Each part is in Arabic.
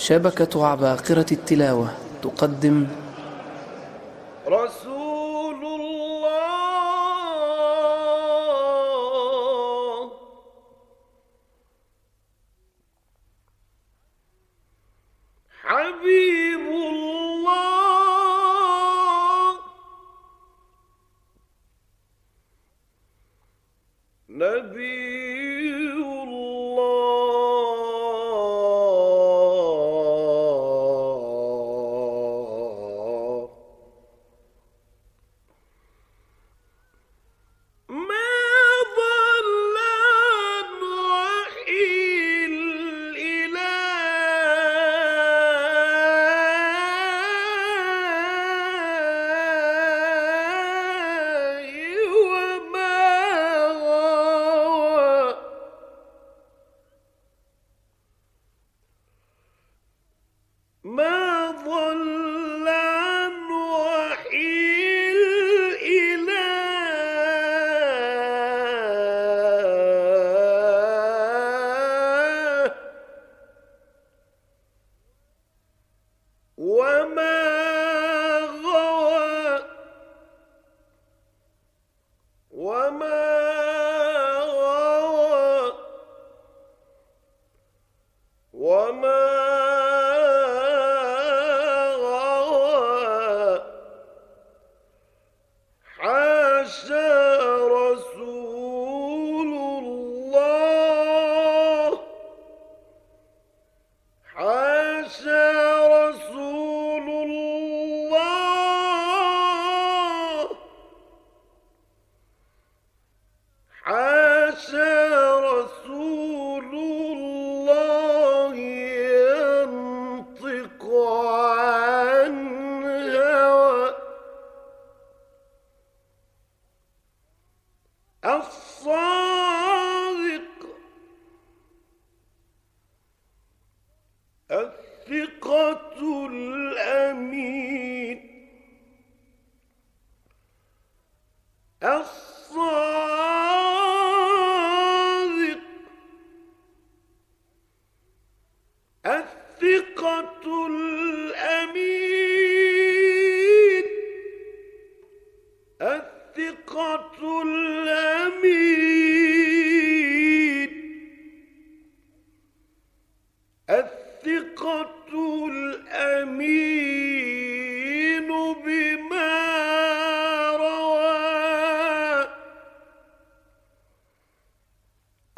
شبكة عباقرة التلاوة تقدم رسول الله. حبيب الله. نبي وما الصادق الثقة الأمين الثقة الأمين الثقة الأمين.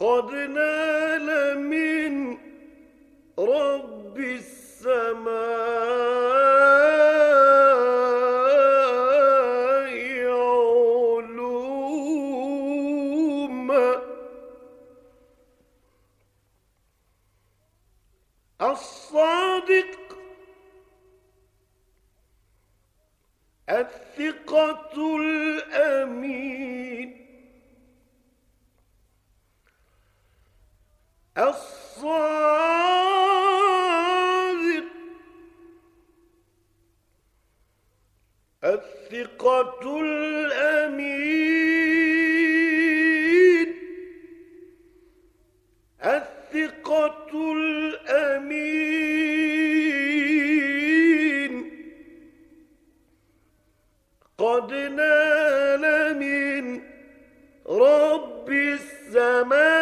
قد نال من رب السماء علوما الصادق الثقة الأمين. الصادق. الثقة الأمين. الثقة الأمين. قد نال من رب السماء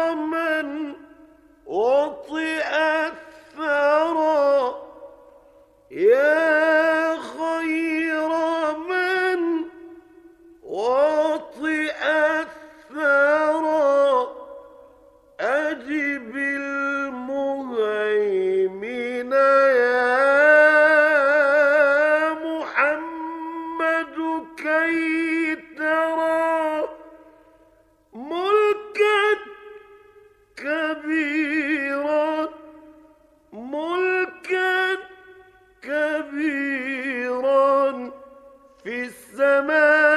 ما